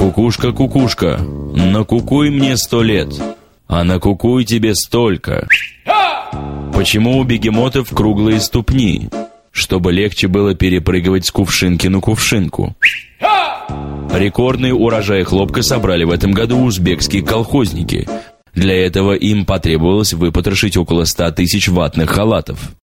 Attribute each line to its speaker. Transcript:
Speaker 1: Кукушка, кукушка, накукуй мне сто лет, а накукуй тебе столько. Почему у бегемотов круглые ступни? Чтобы легче было перепрыгивать с кувшинки на кувшинку. Рекордный урожай хлопка собрали в этом году узбекские колхозники. Для этого им потребовалось выпотрошить около 100 тысяч ватных халатов.